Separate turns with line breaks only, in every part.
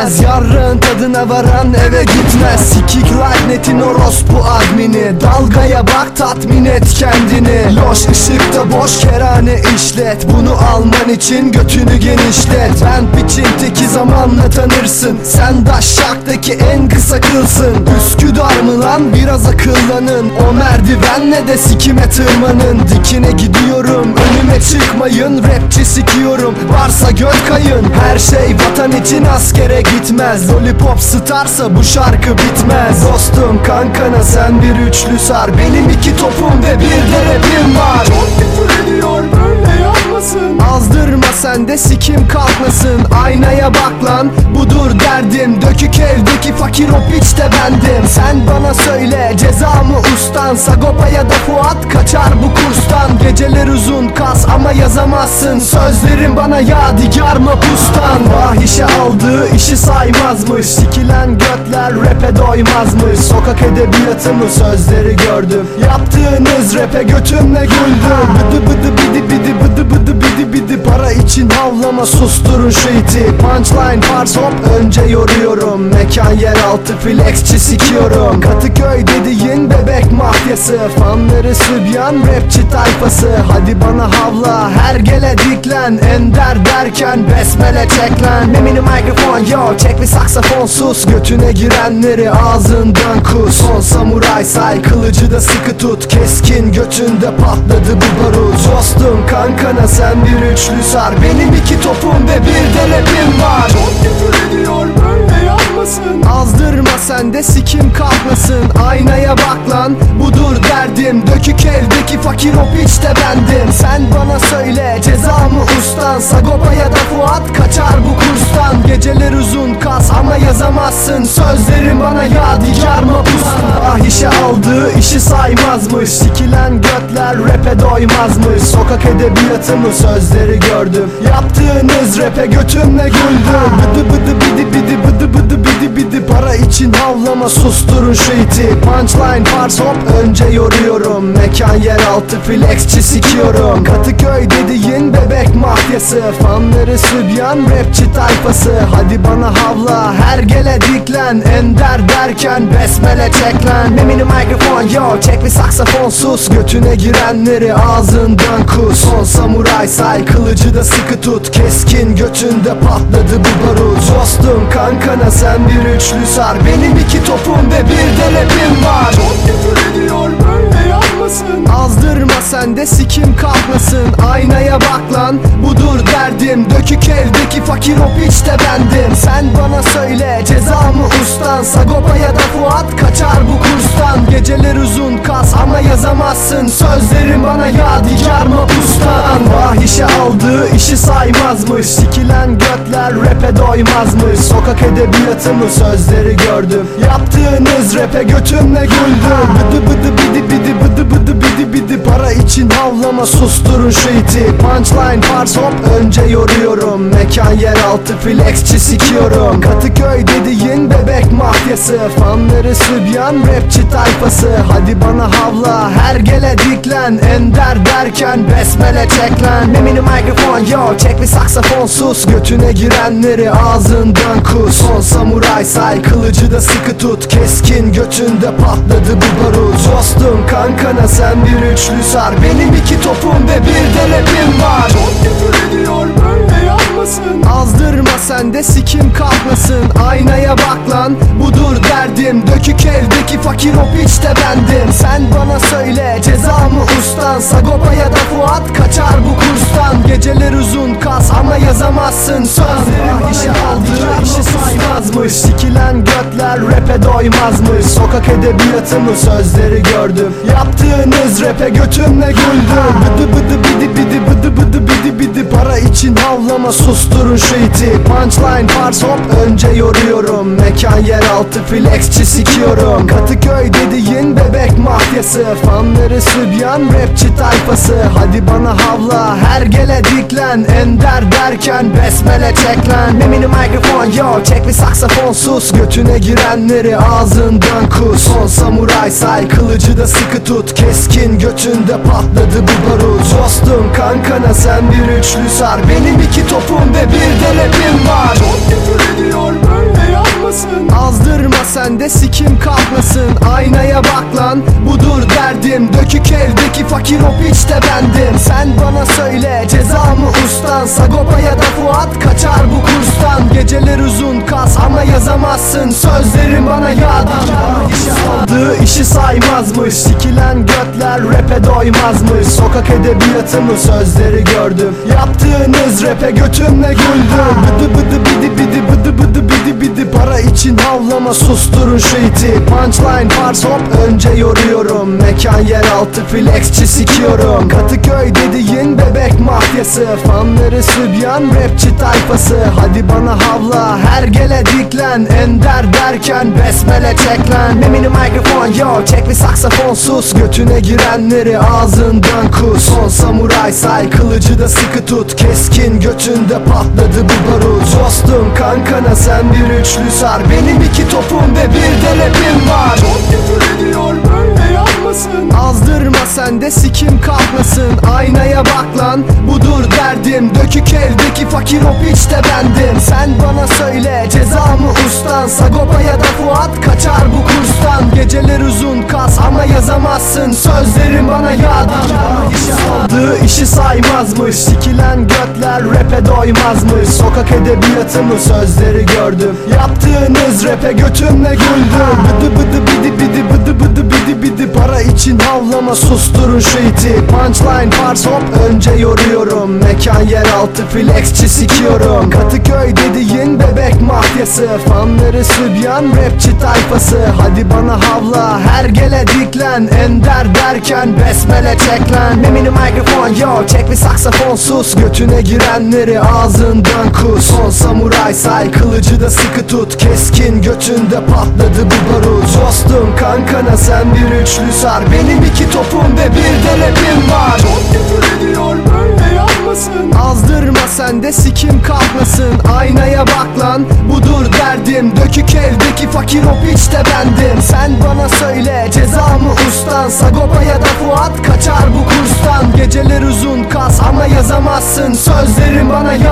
demasiado tadına varan eve gitmez. Sikik like netin orospu admini. Dalgaya bak tatmin et kendini. Loş ışıkta boş kerane işlet. Bunu alman için götünü genişlet. Ben piçin teki zamanla tanırsın. Sen daşşaktaki en kısa kılsın. Üsküdar mı lan? Biraz akıllanın. O merdivenle de sikime tırmanın. Dikine gidiyorum önüme çıkmayın. Rapçi sikiyorum. Varsa göt kayın. Her şey vatan için askere gitmez. Lollipop starsa bu şarkı bitmez. Dostum kankana sen bir üçlü sar. Benim iki topum ve bir de rapim var. Çok küfür ediyor böyle yapmasın Azdırma sen de sikim kalkmasın. Aynaya bak lan budur derdim. Dökük evdeki fakir o piç de bendim. Sen bana söyle ceza mı ustan? Sagopa ya da Fuat kaçar bu kurstan. Geceler uzun kas ama yazamazsın. Sözlerim bana yadigar mapustan Vahişe aldığı işi saymazmış. Sikilen götler rap'e doymazmış. Sokak edebiyatı mı sözleri gördüm. Yaptığınız rap'e götümle güldüm. Bıdı bıdı bidi bidi bıdı bıdı bidi bidi Para için havlama susturun şu iti. Punchline bars hop önce yoruyorum. Mekan yeraltı flexçi sikiyorum. Katıköy dediğin mafyası Fanları sübyan rapçi tayfası. Hadi bana havla her gele diklen. Ender derken besmele çeklen. Memini mikrofon yo çek bir saksafon sus. Götüne girenleri ağzından kus. Son samuray say kılıcı da sıkı tut. Keskin götünde patladı bu barut. Dostum kankana sen bir üçlü sar. Benim iki topum ve bir sen de sikim kalkmasın Aynaya bak lan. Budur derdim Dökük evdeki fakir o piç bendim. Sen bana söyle ceza mı ustan? Sagopa ya da Fuat kaçar bu kurstan. Geceler uzun kas ama yazamazsın. Sözlerim bana yadigar mapustan. Ahişe aldığı işi saymazmış. Sikilen götler rap'e doymazmış. Sokak edebiyatı mı sözleri gördüm. Yaptığınız rap'e götümle güldüm. Bıdı bıdı bidi bidi bıdı bıdı bidi bidi. Para için havlama susturun şu iti. Punchline bars hop. Önce yoruyorum. Mekan yeraltı flexçi sikiyorum. Katıköy dediğin bebek mafyası. Fanları sübyan rapçi tayfası. Hadi bana havla her gele diklen. Ender derken besmele çeklen. Memini mikrofon yo çek bir saksafon sus. Götüne girenleri ağzından kus. Son samuray say kılıcı da sıkı tut. Keskin götünde patladı bu barut. Dostum kankana sen bir üçlü sar. Benim iki topum ve bir de var. Çok küfür ediyor böyle yapmasın Azdırma sen de sikim kalkmasın Aynaya bak lan budur derdim. Dökük evdeki fakir o piç bendim. Sen bana söyle ceza mı ustan? Sagopa ya da Fuat kaçar bu kurstan. Geceler uzun kas ama yazamazsın. Sözlerim bana yadigar mapustan Vahişe aldığı işi saymazmış. Sikilen götler rap'e doymazmış. Sokak edebiyatı mı sözleri gördüm. Yaptığınız rap'e götümle güldüm. Bıdı bıdı bidi bidi bıdı için havlama susturun şu iti. Punchline bars hop önce yoruyorum. Mekan yeraltı flexçi sikiyorum. Katıköy dediğin bebek mafyası. Fanları sübyan rapçi tayfası. Hadi bana havla her gele diklen. Ender derken besmele çeklen. Memini mikrofon yo çek bir saksafon sus. Götüne girenleri ağzından kus. Son samuray say kılıcı da sıkı tut. Keskin götünde patladı bu barut. Dostum kankana sen bir üçlü sar Benim iki topum ve bir de var. Çok küfür ediyor böyle yapmasın Azdırma sen de sikim kalkmasın Aynaya bak lan budur derdim. Dökük evdeki fakir o piç bendim. Sen bana söyle ceza mı ustan? Sagopa ya da Fuat kaçar bu kurstan. Geceler uzun kas ama yazamazsın. Sözlerim işe aldığı işi saymazmış Sikilen götler rap'e doymazmış Sokak edebiyatı mı sözleri gördüm. Yaptığınız rap'e götümle güldüm. Bıdı bıdı bidi bidi bıdı bıdı bidi bidi. Para için havlama susturun şu iti. Punchline bars hop önce yoruyorum. Mekan yeraltı flex flexçi sikiyorum. Katıköy dediğin bebek mafyası Fanları sübyan? Rapçi tayfası. Hadi bana havla her gele diklen. Ender derken besmele çeklen. Memini mikrofon yo çek bir saksafon sus. Götüne girenleri ağzından kus. Son samuray say kılıcı da sıkı tut. Keskin götünde patladı bu barut. Dostum kankana sen bir üçlü sar. Benim iki topum ve bir de rapim var.
Çok küfür ediyor böyle yapmasın
Azdırma sen de sikim Dökük evdeki fakir o piç de bendim. Sen bana söyle ceza mı ustan? Sagopa ya da Fuat kaçar bu kurstan. Geceler uzun kas ama yazamazsın. Sözlerim bana yağdan. Aldığı işi saymazmış. Sikilen götler rap'e doymazmış. Sokak edebiyatı mı sözleri gördüm. Yaptığınız rap'e götümle güldüm. Bıdı bıdı bidi bidi bıdı bıdı bidi bidi. Para için havlama susturun şu iti. Punchline bars hop önce yoruyorum. Mekan yeraltı flexçi sikiyorum. Katıköy dediğin bebek mafyası. Fanları sübyan rapçi tayfası. Hadi bana havla her gele diklen. Ender derken besmele çeklen. Memini mikrofon yo çek bir saksafon sus. Götüne girenleri ağzından kus. Son samuray say kılıcı da sıkı tut. Keskin götünde patladı bu barut. Dostum kankana sen bir üçlü sar Benim iki topum ve bir de var.
Çok küfür ediyor böyle yapmasın
Azdırma sen de sikim kalkmasın Aynaya bak lan. Budur derdim. Dökük evdeki fakir o piç bendim. Sen bana söyle ceza mı ustan? Sagopa ya da Fuat kaçar bu kurstan. Geceler uzun kas ama yazamazsın. Sözlerim bana yağdan. Aldığı işi saymazmış. Sikilen götler rap'e doymazmış. Sokak edebiyatı mı sözleri gördüm. Yaptığınız rap'e götümle güldüm. Bıdı bıdı bidi bidi bıdı bıdı bidi bidi. Para için havlama susturun şu iti. Punchline bars hop önce yoruyorum. Mekan yeraltı flexçi sikiyorum. Katıköy dediğin bebek mafyası. Fanları sübyan rapçi tayfası. Hadi bana havla her gele diklen. Ender derken besmele çeklen. Memini mikrofon yo çek bir saksafon sus. Götüne girenleri ağzından kus. Son samuray say kılıcı da sıkı tut. Keskin götünde patladı bu barut. Dostum kankana sen bir üçlü sar Benim iki topum ve bir de rapim var.
Çok küfür ediyor böyle yapmasın
Azdırma sen de sikim kalkmasın Aynaya bak lan budur derdim. Dökük evdeki fakir o piç de bendim. Sen bana söyle ceza mı ustan? Sagopa ya da Fuat kaçar bu kurstan. Geceler uzun kas ama yazamazsın. Sözlerim bana Aldığı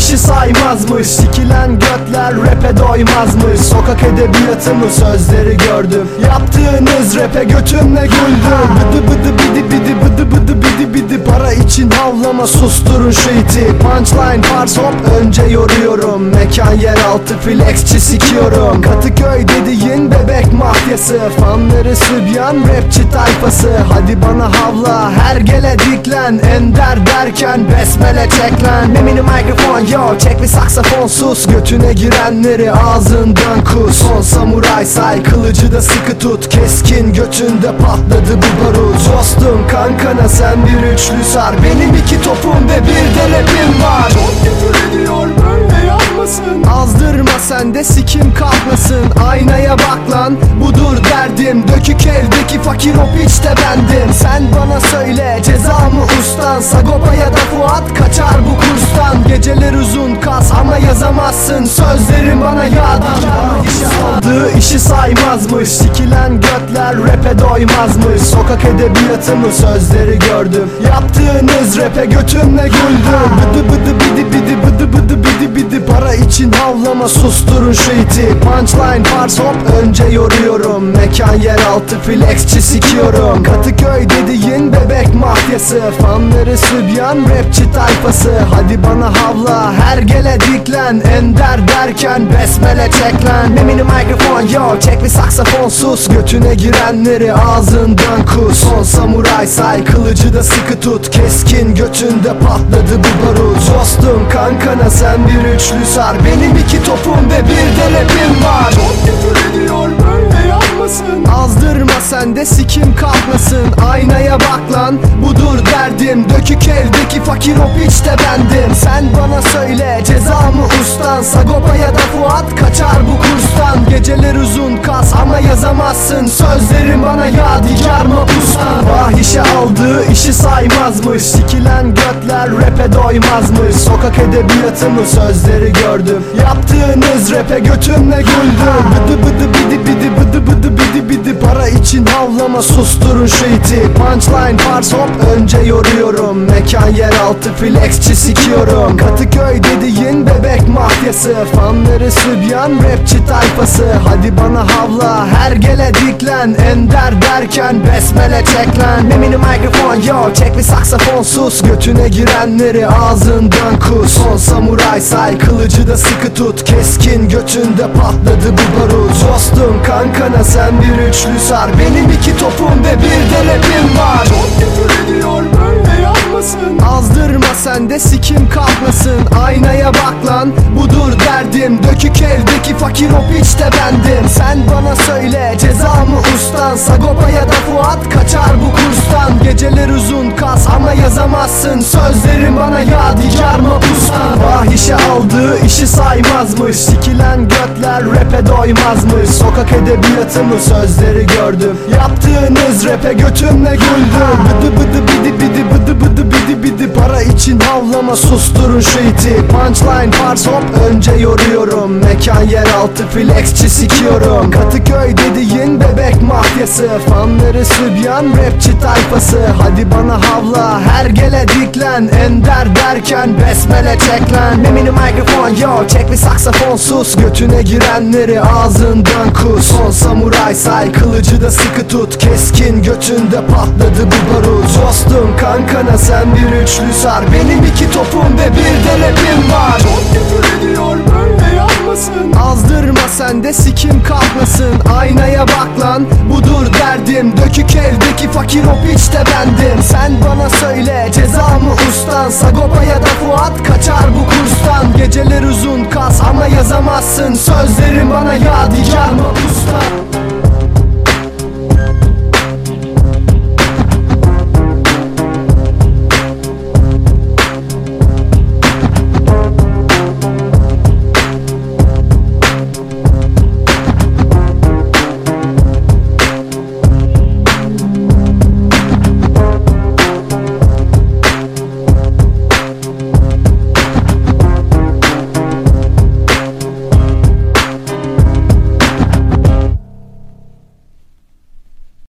işi saymazmış. Sikilen götler rap'e doymazmış. Sokak edebiyatı mı sözleri gördüm. Yaptığınız rap'e götümle güldüm. Bıdı bıdı bidi bidi bıdı bıdı bidi bidi. Para için havlama susturun şu iti. Punchline bars hop önce yoruyorum. Mekan yeraltı flexçi sikiyorum. Katıköy dediğin bebek mafyası. Fanları sübyan rapçi tayfası. Hadi bana havla her gele diklen. Ender derken besmele çeklen. Memini mikrofon yo çek bir saksafon sus. Götüne girenleri ağzından kus. Son samuray say kılıcı da sıkı tut. Keskin götünde patladı bu barut. Dostum kankana sen bir üçlü sar. Benim iki topum ve bir de rapim var.
Çok küfür ediyor böyle yapmasın
Azdırma sen de sikim kalkmasın Aynaya bak lan. Budur derdim Dökük evdeki fakir o piç bendim. Sen bana söyle ceza mı ustan? Sagopa ya da Fuat kaçar bu kurstan. Geceler uzun kas ama yazamazsın. Sözlerim bana yağdan Aldığı işi saymazmış. Sikilen götler rap'e doymazmış. Sokak edebiyatı mı sözleri gördüm. Yaptığınız rap'e götümle güldüm. Bıdı bıdı bidi bidi bıdı bıdı bidi bidi. Para için havlama susturun şu iti. Punchline bars hop. Önce yoruyorum. Mekan yeraltı flexçi sikiyorum. Katıköy dediğin bebek mafyası. Fanları sübyan rapçi tayfası. Hadi bana havla her gele diklen. Ender derken besmele çeklen. Memini mikrofon yo çek bir saksafon sus. Götüne girenleri ağzından kus. Son samuray say kılıcı da sıkı tut. Keskin götünde patladı bu barut. Dostum kankana sen bir üçlü sar. Benim iki topum ve bir de rapim var.
Çok küfür ediyor böyle yapmasın
Azdırma sen de sikim kalkmasın Aynaya bak lan budur derdim. Dökük evdeki fakir o piç bendim. Sen bana söyle ceza mı ustan? Sagopa ya da Fuat kaçar bu kurstan. Geceler uzun kas ama yazamazsın. Sözlerim bana yadigar mapustan Fahişe aldığı işi saymazmış. Sikilen götler rap'e doymazmış. Sokak edebiyatı mı sözleri gördüm. Yaptığınız rap'e götümle güldüm. Bıdı bıdı bidi bidi bıdı bıdı bidi bidi Para için havlama susturun şu iti. Punchline pars hop önce yoruyorum. Mekan yeraltı flexçi sikiyorum. Katıköy dediğin bebek mafyası. Fanları sübyan rapçi tayfası. Hadi bana havla her gele diklen. Ender derken besmele çeklen. Memini mikrofon yo çek bir saksafon sus. Götüne girenleri ağzından kus. Son samuray say kılıcı da sıkı tut. Keskin götünde patladı bu barut. Dostum kankana sen bir üçlü sar Benim iki topum ve bir de rapim var.
Çok küfür ediyor böyle yapmasın
Azdırma sen de sikim kalkmasın Aynaya bak lan budur derdim. Dökük evdeki fakir o piç bendim. Sen bana söyle ceza mı ustan? Sagopa ya da Fuat kaçar bu kurstan. Geceler uzun kas ama yazamazsın. Sözlerim bana yadigar mapustan. Fahişe aldığı işi saymazmış. Sikilen götler rap'e doymazmış Sokak edebiyatı mı sözleri gördüm. Yaptığınız rap'e götümle güldüm. Bıdı bıdı bidi bidi bıdı bıdı bidi bidi. Para için havlama susturun şu iti. Punchline pars hop önce yoruyorum. Mekan yeraltı flexçi sikiyorum. Katıköy dediğin bebek mafyası. Fanları sübyan rapçi tayfası. Hadi bana havla her gele diklen. Ender derken besmele çeklen. Memini mikrofon yo çek bir saksafon sus. Götüne girenleri ağzından kus Son samuray say kılıcı da sıkı tut. Keskin götünde patladı bu barut. Dostum kankana sen bir üçlü sar. Benim iki topum ve bir de var.
Çok küfür ediyor yapmasın
Azdırma sen de sikim kalkmasın Aynaya bak lan budur derdim. Dökük evdeki fakir o piç bendim. Sen bana söyle ceza mı ustan? Sagopa ya da Fuat kaçar bu kurstan. Geceler uzun kas ama yazamazsın. Sözlerim bana yadigar mı usta